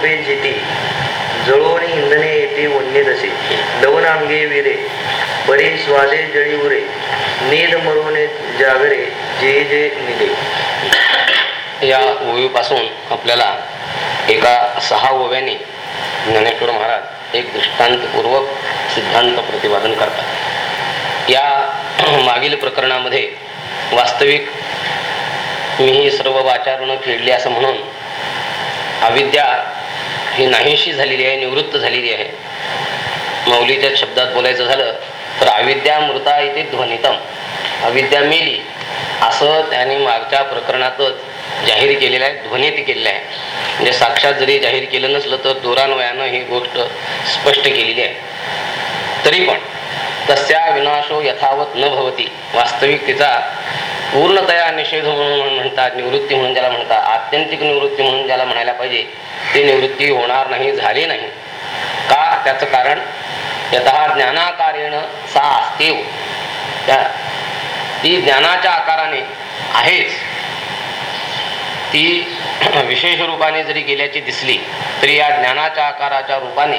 झोपे जिती. जळून इंधने येते वन्ये दसे दवन अंगे विरे. बरे स्वादे जळी उरे. नीद मरुने जागरे. जे जे निदे या ओवीपासून आपल्याला एका सहा ओव्याने ज्ञानेश्वर महाराज एक दृष्टांतपूर्वक सिद्धांत प्रतिपादन करतात. या मागील प्रकरणामध्ये वास्तविक मी ही सर्व वाचारून फेडली असं म्हणून अविद्या ही नाहीशी झालेली आहे निवृत्त झालेली आहे. मौलीच्या शब्दात बोलायचं झालं तर अविद्या मृता इथे ध्वनितम. अविद्या मेली. असं त्याने मागच्या प्रकरणातच जाहीर केलेलं आहे ध्वनित केलेलं आहे. म्हणजे साक्षात जरी जाहीर केलं नसलं तर दोरान्वयानं ही गोष्ट स्पष्ट केलेली आहे. तरी पण तस्या विनाशो यथावत न भवती. वास्तविक तिचा पूर्णतया निषेध म्हणून म्हणतात निवृत्ती म्हणून ज्याला म्हणतात आत्यंतिक निवृत्ती म्हणून ज्याला म्हणायला पाहिजे ती निवृत्ती होणार नाही झाली नाही. का? त्याचं कारण यत ज्ञानाकारेण सा असतेव. त्या ती ज्ञानाच्या आकाराने आहेच. ती विशेष रूपाने जरी गेल्याची दिसली तरी या ज्ञानाच्या आकाराच्या रूपाने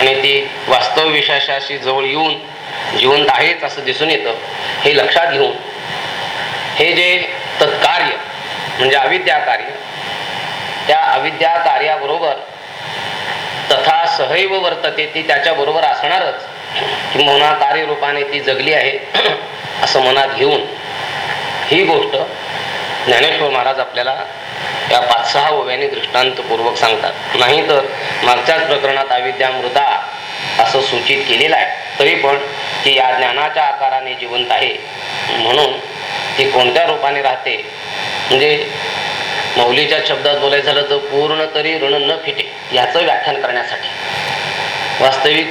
आणि ती वास्तव विशेषाशी जवळ येऊन जिवंत आहेच असं दिसून येतं हे लक्षात घेऊन हे जे तत्कार्य म्हणजे अविद्या कार्य त्या अविद्या कार्याबरोबर तथा सहैव वर्तते ती त्याच्याबरोबर असणारच किंवा कार्यरूपाने ती जगली आहे असं मनात घेऊन ही गोष्ट ज्ञानेश्वर महाराज आपल्याला या पाच सहा ओव्याने दृष्टांतपूर्वक सांगतात. नाही तर मागच्याच प्रकरणात अविद्या मृदा असं सूचित केलेलं आहे तरी पण ती या ज्ञानाच्या आकाराने जिवंत आहे. म्हणून ती कोणत्या रूपाने राहते? म्हणजे मौलीच्या शब्दात बोलायचं झालं तर पूर्ण तरी ऋण न फिटे याचं व्याख्यान करण्यासाठी. वास्तविक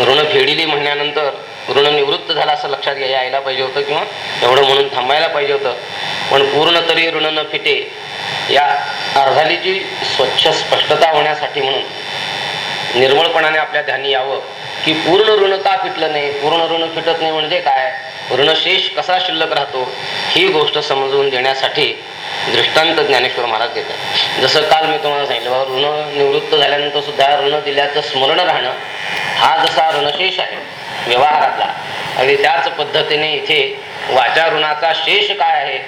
ऋण फेडिली म्हणल्यानंतर ऋण निवृत्त झाला असं लक्षात यायला पाहिजे होतं किंवा एवढं म्हणून थांबायला पाहिजे होतं. पण पूर्ण तरी ऋण न फिटे या अर्धालीची स्वच्छ स्पष्टता होण्यासाठी म्हणून निर्मळपणाने आपल्या ध्यानी यावं की पूर्ण ऋण का फिटलं नाही. पूर्ण ऋण फिटत नाही म्हणजे काय? ऋणशेष कसा शिल्लक राहतो ही गोष्ट समजून देण्यासाठी दृष्टांत ज्ञानेश्वर महाराज देतात जसं काल मी तुम्हाला सांगितलं बाबा ऋण निवृत्त झाल्यानंतर सुद्धा ऋण दिल्याचं स्मरण राहणं हा जसा ऋणशेष आहे व्यवहारातला आणि त्याच पद्धतीने इथे वाचा ऋणाचा शेष काय आहे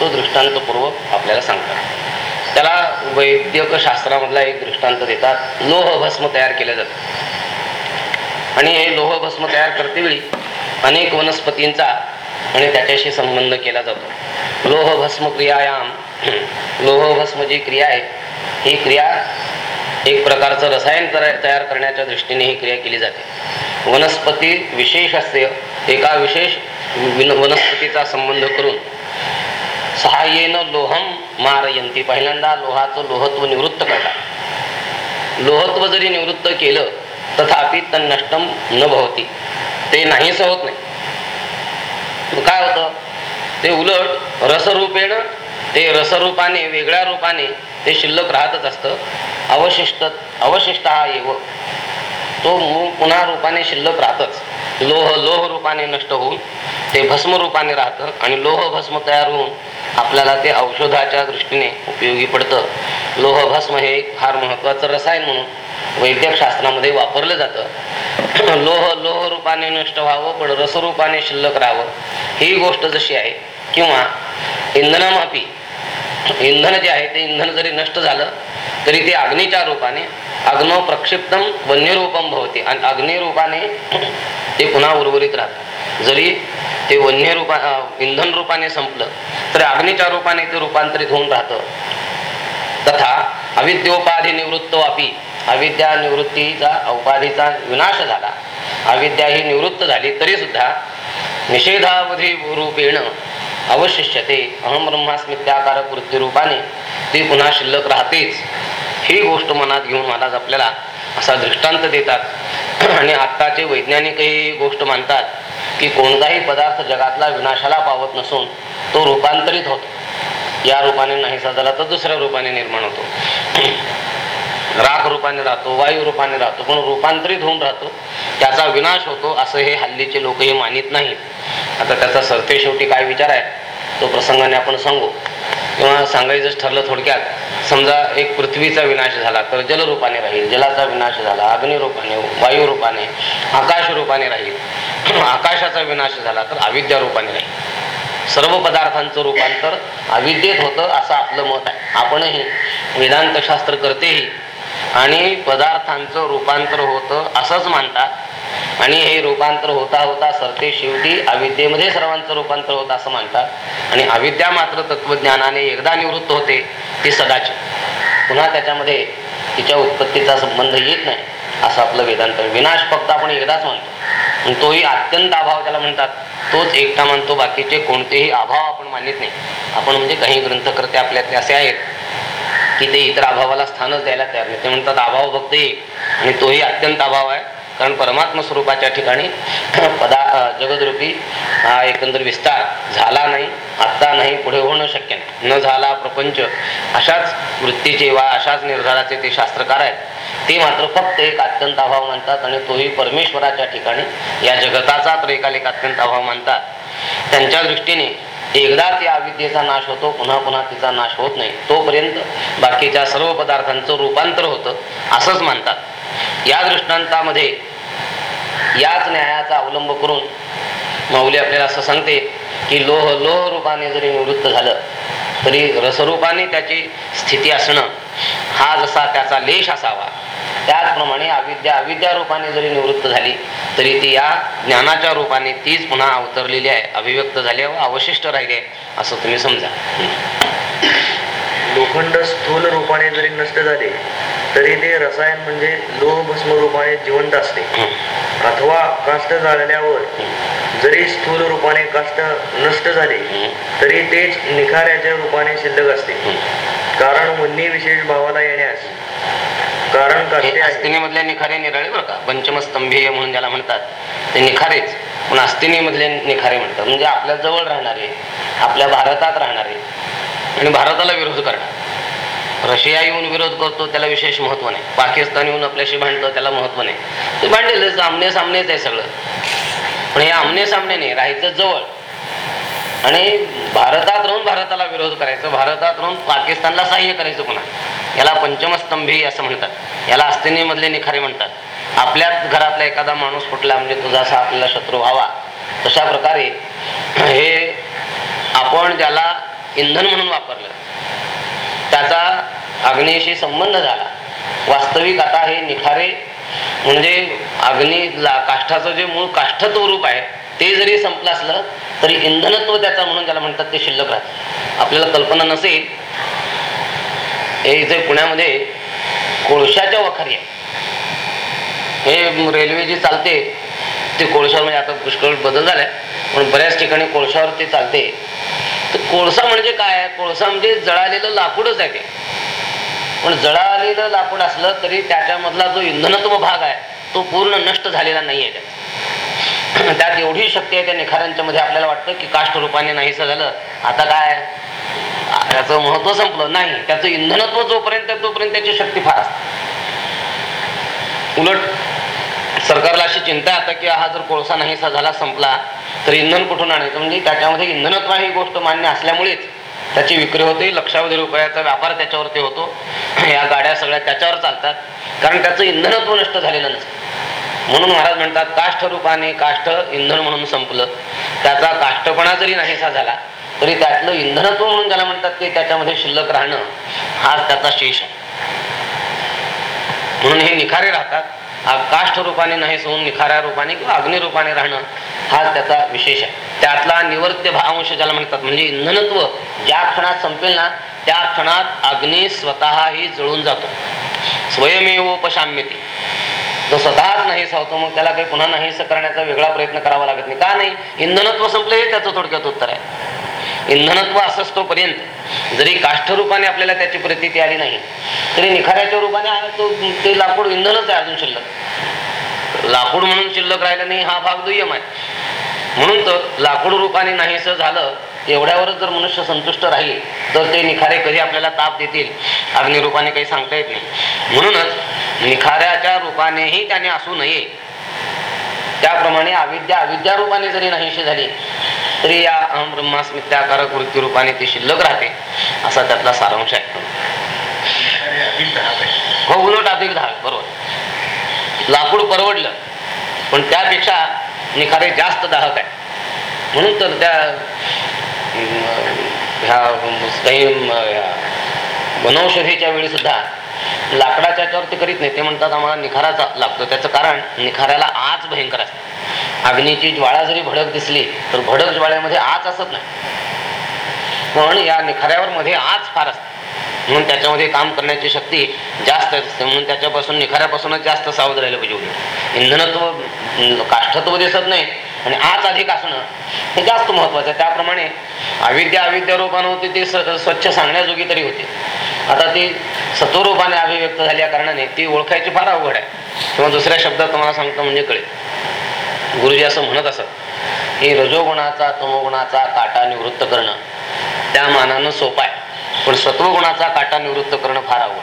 तो दृष्टांतपूर्वक आपल्याला सांगतात. त्याला वैद्यक शास्त्रामधला एक दृष्टांत देतात लोह भस्म तयार केलं जातं. आणि हे लोह भस्म तयार करते वेळी अनेक वनस्पतींचा आणि त्याच्याशी संबंध केला जातो. लोह भस्म क्रियायाम. लोह भस्म जी क्रिया आहे ही क्रिया एक प्रकारचं रसायन तयार करण्याच्या दृष्टीने ही क्रिया केली जाते. वनस्पती विशेष असते हो. एका विशेष वनस्पतीचा संबंध करून सहाय्येनं लोहम मारयंती पहिल्यांदा लोहाचं लोहत्व निवृत्त करतात. लोहत्व जरी निवृत्त केलं तथापि नष्टम न भवती. ते नाहीच होत नाही. काय होतं? ते उलट रसरूपेण ते रसरूपाने वेगळ्या रूपाने ते शिल्लक राहतच असतं. अवशिष्ट अवशिष्ट हा येव तो पुन्हा रूपाने शिल्लक राहतच. लोह लोह रूपाने नष्ट होऊन ते भस्म रूपाने राहतं आणि लोह भस्म तयार होऊन आपल्याला ते औषधाच्या दृष्टीने उपयोगी पडतं. लोह भस्म हे एक फार महत्वाचं रसायन म्हणून वैद्यक शास्त्रामध्ये वापरलं जातं. लोह लोह रूपाने नष्ट व्हावं पण रसरूपाने शिल्लक राहावं ही गोष्ट जशी आहे किंवा इंधनामापी इंधन जे आहे ते इंधन जरी नष्ट झालं तरी ते अग्नीच्या रूपाने अग्नो प्रक्षिप्तम वन्यरूपम भवते आणि अग्निरूपाने ते पुन्हा उर्वरित राहत. जरी ते वन्य रूपा इंधन रूपाने संपलं तर अग्नीच्या रूपाने ते रूपांतरित होऊन राहतं. तथा अविद्योपाधी निवृत्त वापी अविद्या निवृत्तीचा उपाधीचा विनाश झाला. अविद्या ही निवृत्त झाली तरी सुद्धा निषेधावधी रूपेण अवशिष्यते. अहम ब्रह्मास्मित्याकारक वृत्ती रूपाने ती पुन्हा शिल्लक राहतेच. ही गोष्ट मनात घेऊन महाराज आपल्याला असा दृष्टांत देतात. आणि आत्ताचे वैज्ञानिकही गोष्ट मानतात की कोणताही पदार्थ जगातला विनाशाला पावत नसून तो रूपांतरित होतो. या रूपाने नाहीसा झाला तर दुसऱ्या रूपाने निर्माण होतो. राख रूपाने राहतो वायू रूपाने राहतो पण रूपांतरित होऊन राहतो. त्याचा विनाश होतो असं हे हल्लीचे लोकही मानित नाहीत. आता त्याचा सरते शेवटी काय विचार आहे तो प्रसंगाने आपण सांगू. किंवा सांगायचं ठरलं थोडक्यात समजा एक पृथ्वीचा विनाश झाला तर जलरूपाने राहील जलाचा विनाश झाला अग्निरूपाने वायू रूपाने आकाश रूपाने राहील. आकाशाचा विनाश झाला तर अविद्या रूपाने राहील. सर्व पदार्थांचं रूपांतर अविद्येत होतं असं आपलं मत आहे. आपणही वेदांतशास्त्र करतेही आणि पदार्थांचं रूपांतर होतं असंच मानतात. आणि हे रूपांतर होता होता सरते शेवटी अविद्येमध्ये सर्वांचं रूपांतर होतं असं मानतात. आणि अविद्या मात्र तत्वज्ञानाने एकदा निवृत्त होते ती सदाची. पुन्हा त्याच्यामध्ये तिच्या उत्पत्तीचा संबंध येत नाही असं आपलं वेदांत विनाश फक्त आपण एकदाच म्हणतो तोही अत्यंत अभाव त्याला म्हणतात. तोच एकटा मानतो बाकीचे कोणतेही अभाव आपण मानित नाही. आपण म्हणजे काही ग्रंथकर्ते आपल्यातले असे आहेत की ते इतर अभावाला स्थानच द्यायला तयार नाही. ते म्हणतात अभाव भक्त एक आणि तोही अत्यंत अभाव आहे. कारण परमात्म स्वरूपाच्या ठिकाणी पदा जगदरूपी हा एकंदर विस्तार झाला नाही आत्ता नाही पुढे होणं शक्य नाही. न झाला प्रपंच अशाच वृत्तीचे वा अशाच निर्धाराचे ते शास्त्रकार आहेत. ते मात्र फक्त एक अत्यंत अभाव मानतात आणि तोही परमेश्वराच्या ठिकाणी या जगताचा तर एकाल एक अत्यंत अभाव मानतात. त्यांच्या दृष्टीने एकदाच या अविद्येचा नाश होतो पुन्हा पुन्हा तिचा नाश होत नाही. तोपर्यंत बाकीच्या सर्व पदार्थांचं रूपांतर होतं असंच मानतात या दृष्टांतामध्ये याच न्यायाचा अवलंब करून माऊली आपल्याला असं सांगते की लोह लोह रूपाने जरी निवृत्त झालं तरी रसरूपाने त्याची स्थिती असणं हा जसा त्याचा लेश असावा त्याचप्रमाणे अविद्या अविद्या रूपाने जरी निवृत्त झाली तरी ती या ज्ञानाच्या रूपाने तीच पुन्हा अवतरलेली आहे अभिव्यक्त झाली आहे व अवशिष्ट राहिली आहे असं तुम्ही समजा. लोखंड स्थूल रूपाने जरी नष्ट झाले तरी ते रसायन म्हणजे लोह भस्म रूपाने जिवंत असते. अथवा काष्ट जाळल्यावर जरी स्थूल रूपाने काष्ट नष्ट झाले तरी तेच निखाऱ्याच्या रूपाने शिल्लक असते. कारण वन्य विशेष भावाला येण्यास कारण काष्टे मधले निखारे निराळे बरं का? पंचमस्तंभीय म्हणून ज्याला म्हणतात ते निखारेच. पण अस्तिनी मधले निखारे म्हणतात. म्हणजे आपल्या जवळ राहणारे आपल्या भारतात राहणारे आणि भारताला विरोध करणं. रशिया येऊन विरोध करतो त्याला विशेष महत्त्व नाही. पाकिस्तान येऊन आपल्याशी भांडतो त्याला महत्त्व नाही. ते भांडेलच आमने सामनेच आहे सगळं. पण हे आमने सामने नाही राहायचं जवळ. आणि भारतात राहून भारताला विरोध करायचा भारतात राहून पाकिस्तानला सहाय्य करायचं पुन्हा. याला पंचमस्तंभी असं म्हणतात. याला अस्तिनीमधले निखारे म्हणतात. आपल्याच घरातला एखादा माणूस फुटला म्हणजे तुझा असा आपल्याला शत्रू व्हावा. तशा प्रकारे हे आपण ज्याला इंधन म्हणून वापरलं. त्याचा अग्नीशी संबंध झाला. वास्तविक आता हे निखारे म्हणजे अग्निला काष्ठाचं जे मूळ काष्ठत्व रूप आहे ते जरी संपलं असलं तरी इंधनत्व त्याचा म्हणून ज्याला म्हणतात ते शिल्लक राहत. आपल्याला कल्पना नसेल. हे इथे पुण्यामध्ये कोळशाच्या वखारी आहे हे रेल्वे जी चालते ते कोळशावर म्हणजे आता पुष्कळ बदल झालाय पण बऱ्याच ठिकाणी कोळशावर ते चालते. कोळसा म्हणजे काय? आहे? कोळसा म्हणजे जळालेलं लाकूडच आहे ते. पण जळालेलं लाकूड असलं तरी त्याच्यामधला जो इंधनत्व भाग आहे तो पूर्ण नष्ट झालेला नाही आहे त्यात. त्यात एवढी शक्ती आहे त्या निखाऱ्यांच्या मध्ये आपल्याला वाटतं की काष्ट रूपाने नाहीस झालं. आता काय? त्याचं महत्त्व संपलं. नाही. त्याचं इंधनत्व जोपर्यंत आहे, तोपर्यंत त्याची शक्ती फार असते. उलट सरकारला अशी चिंता आता की हा जर कोळसा नाहीसा झाला संपला तर इंधन कुठून आणायचं? म्हणजे त्याच्यामध्ये इंधनत्व ही गोष्ट मान्य असल्यामुळेच त्याची विक्री होते लक्षावधी रुपयाचा व्यापार त्याच्यावरती होतो. या गाड्या सगळ्या त्याच्यावर चालतात. कारण त्याचं इंधनत्व नष्ट झालेलं नसतं. म्हणून महाराज म्हणतात काष्ठ रूपाने काष्ठ इंधन म्हणून संपलं. त्याचा काष्टपणा जरी नाहीसा झाला तरी त्यातलं इंधनत्व म्हणून ज्याला म्हणतात की त्याच्यामध्ये शिल्लक राहणं हा त्याचा शेष आहे. म्हणून हे निखारे राहतात. काष्ठ रूपाने नाही होऊन निखाऱ्या रूपाने किंवा अग्नि रूपाने राहणं हा त्याचा विशेष आहे. त्यातला निवर्त्य भावांश ज्याला म्हणतात म्हणजे इंधनत्व ज्या क्षणात संपेल ना त्या क्षणात अग्नी स्वतःही जळून जातो. स्वयमेवोपशाम्यती. तो स्वतःच नाही सावतो मग त्याला काही पुन्हा नाहीस करण्याचा वेगळा प्रयत्न करावा लागत नाही. का नाही? इंधनत्व संपलं हे त्याचं थोडक्यात उत्तर आहे. इंधनत्व असंच तोपर्यंत जरी काष्ठ रूपाने आपल्याला त्याची प्रतीती आली नाही तरी निखाऱ्याच्या रूपाने तो ते लाकूड इंधनच आहे अजून शिल्लक. लाकूड म्हणून शिल्लक राहिलं नाही हा भाग दुय्यम आहे. म्हणून तर लाकूड रूपाने नाहीस झालं एवढ्यावरच जर मनुष्य संतुष्ट राहील तर ते निखारे कधी आपल्याला ताप देतील अग्निरूपाने काही सांगता येत नाही. म्हणूनच निखाऱ्याच्या रूपानेही त्याने असू नये त्याप्रमाणे अविद्या अविद्या रूपाने जरी नाहीशी झाली तरी या अहम ब्रह्मास्मित्याकारक वृत्ती रूपाने ती शिल्लक राहते असा त्यातला सारांश आहे. हो उलट अधिक धाक बरोबर. लाकूड परवडलं पण त्यापेक्षा निखारे जास्त दाहक आहे. म्हणून तर त्या ह्या काही वनौषधीच्या वेळी सुद्धा लाकडाच्या याच्यावर ते करीत नाही. ते म्हणतात आम्हाला निखाराचा लागतो. त्याचं कारण निखाऱ्याला आज भयंकर असते. अग्नीची ज्वाळा जरी भडक दिसली तर भडक ज्वाळ्यामध्ये आज असत नाही. पण या निखाऱ्यावर मध्ये आज फार असते. म्हणून त्याच्यामध्ये काम करण्याची शक्ती जास्त असते. म्हणून त्याच्यापासून निखाऱ्यापासूनच जास्त सावध राहिलं पाहिजे. इंधनत्व काष्ठत्व दिसत नाही. आणि आज अधिक असणं हे जास्त महत्वाचं आहे. त्याप्रमाणे अविद्या अविद्या रूपानं होती ती स- स्वच्छ सांगण्याजोगी तरी होती. आता ती सत्वरूपाने अभिव्यक्त झाल्या कारणाने ती ओळखायची फार अवघड आहे. किंवा दुसऱ्या शब्दात तुम्हाला सांगतो म्हणजे कळेल. गुरुजी असं म्हणत असत की रजोगुणाचा तमोगुणाचा काटा निवृत्त करणं त्या मानानं सोपं आहे. पण सत्वगुणाचा काटा निवृत्त करणं फार अवघड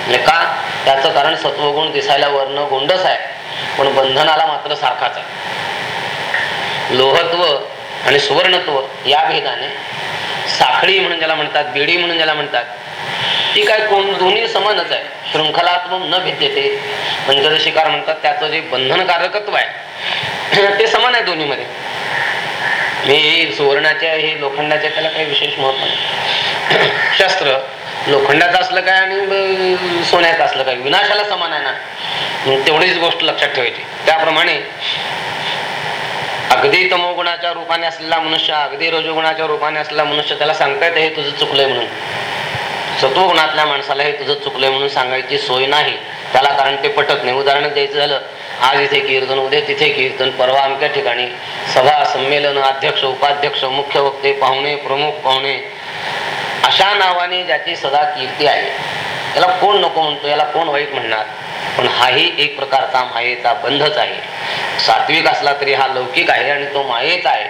म्हणजे का? त्याचं कारण सत्वगुण दिसायला वर्ण गोंडस आहे पण बंधनाला मात्र सारखाच आहे. लोहत्व आणि सुवर्णत्व या भेदाने साखळी म्हणून ज्याला म्हणतात बेडी म्हणून ज्याला म्हणतात ती काय कोण दोन्ही समानच आहे. शृंखलात्मक न भिद्यते. पंचदशिकार म्हणतात त्याचं जे बंधनकारकत्व आहे ते समान आहे दोन्हीमध्ये. हे सुवर्णाच्या हे लोखंडाच्या त्याला काही विशेष महत्त्व नाही. शस्त्र लोखंडाचं असलं काय आणि सोन्याचं असलं काय विनाशाला समान आहे ना. तेवढीच गोष्ट लक्षात ठेवायची. त्याप्रमाणे अगदी तमोगुणाच्या रूपाने असलेला मनुष्य अगदी रजोगुणाच्या रूपाने असलेला मनुष्य त्याला सांगता येते हे तुझं चुकलंय म्हणून. सत्वगुणातल्या माणसाला हे तुझं चुकलंय म्हणून सांगायची सोय नाही. त्याला कारण ते पटत नाही. उदाहरण द्यायचं झालं आज इथे कीर्तन उद्या तिथे कीर्तन परवा अमक्या ठिकाणी सभा संमेलन अध्यक्ष उपाध्यक्ष मुख्य वक्ते पाहुणे प्रमुख पाहुणे अशा नावाने ज्याची सदा कीर्ती आहे. याला कोण नको म्हणतो? याला कोण वाईट म्हणणार? पण हाही एक प्रकारचा मायेचा बंधच आहे. सात्विक असला तरी हा लौकिक आहे आणि तो मायेचा आहे.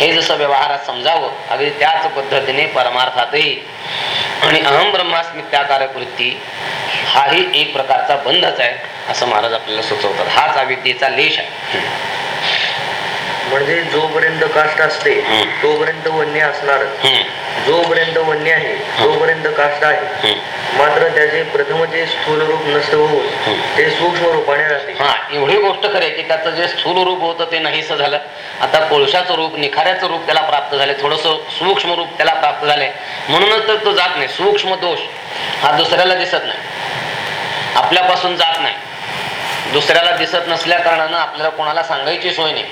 हे जसं व्यवहारात समजावं अगदी त्याच पद्धतीने परमार्थातही. आणि अहम ब्रह्मास्मित्याकारक वृत्ती हाही एक प्रकारचा बंधच आहे असं महाराज आपल्याला सुचवतात. हाच अविद्येचा लेश आहे. म्हणजे जोपर्यंत काष्ट असते. तोपर्यंत वन्य असणार. जोपर्यंत वन्य आहे तोपर्यंत काष्ट आहे. मात्र त्याचे प्रथम जे स्थूल रूप नष्ट होऊन. ते सूक्ष्म रूपाने राहते. हा एवढी गोष्ट खरी आहे की त्याचं जे स्थूल रूप होतं ते नाहीसं झालं. आता कोळशाचं रूप निखाऱ्याचं रूप त्याला प्राप्त झाले. थोडस सूक्ष्म रूप त्याला प्राप्त झालंय म्हणूनच तर तो जात नाही. सूक्ष्म दोष हा दुसऱ्याला दिसत नाही. आपल्यापासून जात नाही. दुसऱ्याला दिसत नसल्या कारणानं आपल्याला कोणाला सांगायची सोय नाही.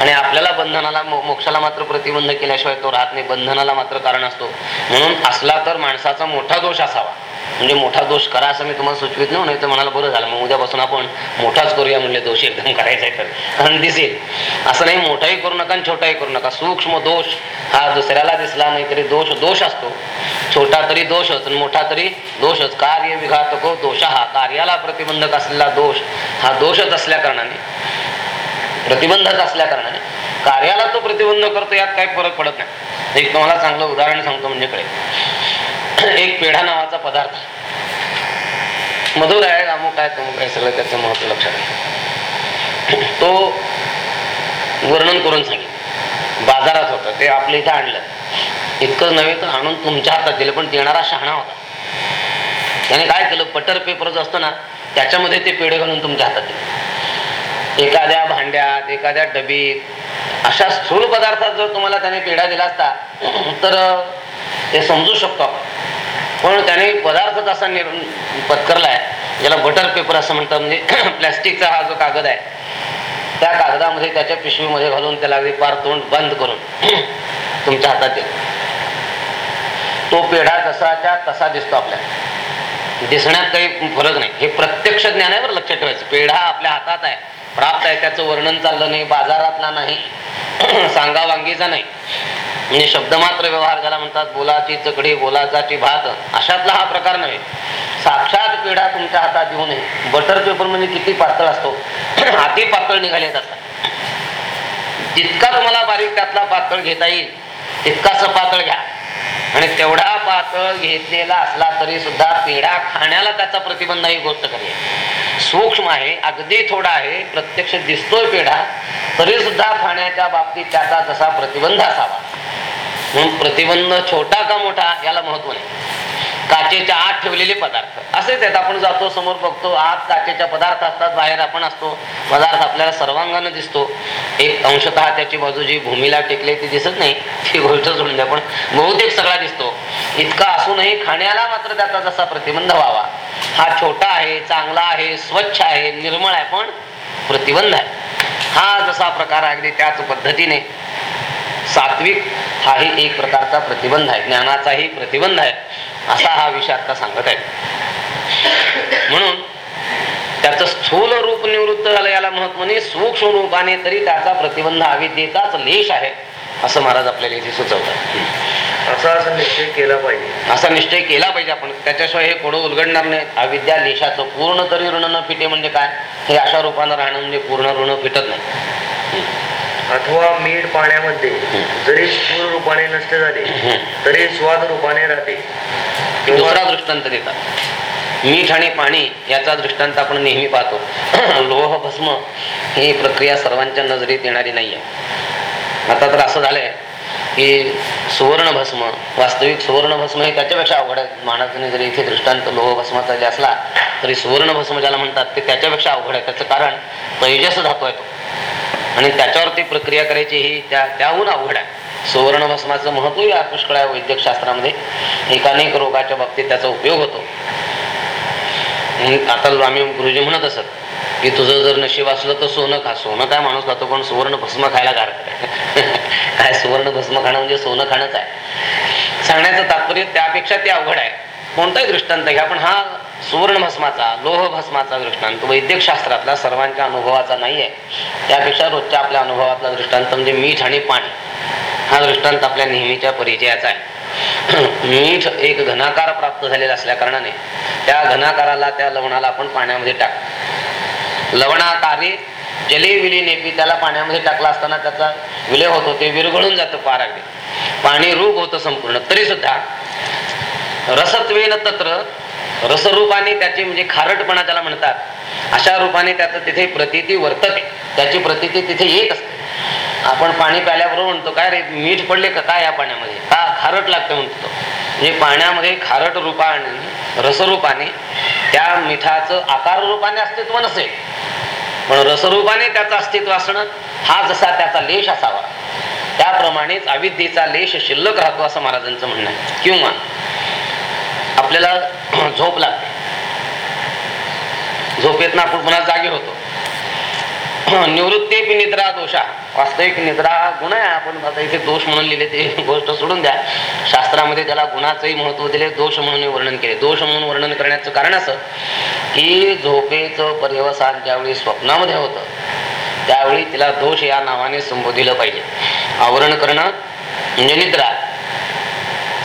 आणि आपल्याला बंधनाला मोक्षाला मात्र प्रतिबंध केल्याशिवाय तो राहत नाही. बंधनाला मात्र कारण असतो. म्हणून असला तर माणसाचा मोठा दोष असावा. म्हणजे मोठा दोष करा असं मी तुम्हाला सुचवित नाही नाही तर म्हणाला बरं झालं मग उद्यापासून आपण मोठाच करूया म्हणले दोष एकदम करायचा आहे तर. कारण दिसेल. असं नाही मोठाही करू नका आणि छोटाही करू नका. सूक्ष्म दोष हा दुसऱ्याला दिसला नाही तरी दोष दोष असतो. छोटा तरी दोषच आणि मोठा तरी दोषच. कार्य विघातको दोष. हा कार्याला प्रतिबंधक असलेला दोष हा दोषच असल्या कारणाने प्रतिबंधक असल्या कारणाने कार्याला तो प्रतिबंध करतो यात काही फरक पडत नाही. एक तुम्हाला चांगलं उदाहरण सांगतो म्हणजे कळे एक पेढा नावाचा पदार्थ. मधुर आहे अमुक आहे तमुक आहे सगळं त्याचं महत्त्व लक्षात आहे. तो वर्णन करून सांगेल बाजारात होतं ते आपल्या इथं आणलं. इतकं नव्हे तर आणून तुमच्या हातात दिलं पण देणारा शहाणा होता. त्याने काय केलं बटर पेपर जो असतो ना त्याच्यामध्ये ते पेढे घालून तुमच्या हातात दिले. एखाद्या भांड्यात एखाद्या डबीत अशा स्थूल पदार्थात जर तुम्हाला त्याने पेढा दिला असता तर ते समजू शकतो. आपण पण त्याने पदार्थच असा निर पत्करलाय ज्याला बटर पेपर असं म्हणतात म्हणजे प्लॅस्टिकचा हा जो कागद आहे त्या कागदामध्ये त्याच्या पिशवीमध्ये घालून त्याला अगदी पार तोंड बंद करून तुमच्या हातात येईल तो पेढा जसाच्या तसा दिसतो आपल्याला. दिसण्यात काही फरक नाही. हे प्रत्यक्ष ज्ञानावर लक्ष ठेवायचं. पेढा आपल्या हातात आहे. प्राप्त आहे त्याचं वर्णन चाललं नाही बाजारातला नाही सांगा वांगीचा नाही. म्हणजे शब्दमात्र व्यवहार झाला म्हणतात बोलाची चकडी बोलाचाची भात अशातला हा प्रकार नव्हे. साक्षात पेढा तुमच्या हातात येऊ नये. बटर पेपर म्हणजे किती पातळ असतो? हाती पातळ निघाले जातात जितका तुम्हाला बारीक त्यातला पातळ घेता येईल तितकाच पातळ घ्या. आणि तेवढा पातळ घेतलेला असला तरी सुद्धा पेढा खाण्याला त्याचा प्रतिबंध ही गोष्ट करी सूक्ष्म आहे अगदी थोडा आहे प्रत्यक्ष दिसतोय पेढा तरी सुद्धा खाण्याच्या बाबतीत त्याचा जसा प्रतिबंध असावा. म्हणून प्रतिबंध छोटा का मोठा याला महत्त्व नाही. काचेच्या आत ठेवलेले पदार्थ. असेच आहेत. आपण जातो समोर बघतो आत काचेच्या पदार्थ असतात बाहेर आपण असतो. पदार्थ आपल्याला सर्वांगानं दिसतो. एक अंशतः त्याची बाजू जी भूमीला टेकली ती दिसत नाही. ती गोष्ट सोडून द्या. पण बहुतेक सगळा दिसतो. इतका असूनही खाण्याला मात्र त्याचा जसा प्रतिबंध व्हावा. हा छोटा आहे चांगला आहे स्वच्छ आहे निर्मळ आहे पण प्रतिबंध आहे. हा जसा प्रकार आहे अगदी त्याच पद्धतीने सात्विक हाही एक प्रकारचा प्रतिबंध आहे. ज्ञानाचाही प्रतिबंध आहे. असा हा विषय आता सांगत आहे. म्हणून त्याचं स्थूल रूप निवृत्त झालं याला महत्त्व नाही. सूक्ष्म रूपाने तरी त्याचा प्रतिबंध अविद्येचाच लेश आहे असं महाराज आपल्याला इथे सुचवतात. असा असं निश्चय केला पाहिजे. असा निश्चय केला पाहिजे आपण. त्याच्याशिवाय हे पुढं उलगडणार नाही. अविद्या लेशाचं पूर्ण तरी ऋण न फिटे म्हणजे काय? हे अशा रूपानं राहणं म्हणजे पूर्ण ऋण फिटत नाही. अथवा मीठ पाण्यामध्ये जरी स्थूल रूपाने नष्ट झाले तरी स्वाद रूपाने राहते. दुसरा दृष्टांत देतात. मीठ आणि पाणी याचा दृष्टांत आपण नेहमी पाहतो. लोह भस्म ही प्रक्रिया सर्वांच्या नजरेत येणारी नाही आहे आता तर असं झालंय की सुवर्ण भस्म वास्तविक सुवर्ण भस्म हे त्याच्यापेक्षा अवघड आहे माणसाने जरी इथे दृष्टांत लोह भस्माचा जे असला तरी सुवर्ण भस्म ज्याला म्हणतात ते त्याच्यापेक्षा अवघड आहे. त्याचं कारण तेजस धातू आहे तो. आणि त्याच्यावरती प्रक्रिया करायची ही त्या त्याहून अवघड आहे. सुवर्ण भस्माचं महत्त्व या पुष्कळ आहे वैद्यकशास्त्रामध्ये एकानेक रोगाच्या बाबतीत त्याचा उपयोग होतो. आता आम्ही गुरुजी म्हणत असत की तुझं जर नशीब असलं तर सोनं खा. सोनं काय माणूस खातो पण सुवर्ण भस्म खायला गार काय सुवर्ण भस्म खाणं म्हणजे सोनं खाणंच आहे. सांगण्याचं तात्पर्य त्यापेक्षा ते अवघड आहे. कोणताही दृष्टांत घ्या पण हा सुवर्ण भस्माचा लोह भस्माचा दृष्टांत वैद्यक शास्त्रातला सर्वांच्या अनुभवाचा नाही आहे त्यापेक्षा रोजच्या आपल्या अनुभवातला दृष्टांत म्हणजे मीठ आणि पाणी. हा दृष्टांत आपल्या नेहमीच्या परिचयाचा आहे. मीठ एक घनाकार प्राप्त झालेला असल्या कारणाने त्या घनाकाराला त्या लवणाला आपण पाण्यामध्ये टाक लवणाकारे जले विली नेपी त्याला पाण्यामध्ये टाकला असताना त्याचा विलय होतो ते विरघळून जातं पार अगदी पाणी रूप होतं संपूर्ण. तरी सुद्धा रसत्वेन तत्र रसरूपाने त्याची म्हणजे खारटपणा त्याला म्हणतात. अशा रूपाने त्याचं तिथे प्रतिती वर्तते. त्याची प्रतिती तिथे येत असते. आपण पाणी प्याल्याबरोबर म्हणतो काय रे मीठ पडले का? काय या पाण्यामध्ये? का खारट लागतं म्हणतो. म्हणजे पाण्यामध्ये खारट रूपाने रसरूपाने त्या मिठाचं आकार रूपाने अस्तित्व नसेल. पण रसरूपाने त्याचं अस्तित्व असणं हा जसा त्याचा लेश असावा त्याप्रमाणेच अविद्येचा लेश शिल्लक राहतो असं महाराजांचं म्हणणं आहे. किंवा आपल्याला झोप लागते. झोपेतनं आपण पुन्हा जागे होतो. निवृत्ती निद्रा दोषा. वास्तविक निद्रा गुण आहे. आपण आता इथे दोष म्हणून लिहिले ते गोष्ट सोडून द्या. शास्त्रामध्ये त्याला गुणाचंही महत्त्व दिले दोष म्हणून वर्णन केले. दोष म्हणून वर्णन करण्याचं कारण असं की झोपेचं पर्यवसान ज्यावेळी स्वप्नामध्ये होतं त्यावेळी तिला दोष या नावाने संबोधिलं पाहिजे. आवरण करणं म्हणजे निद्रा.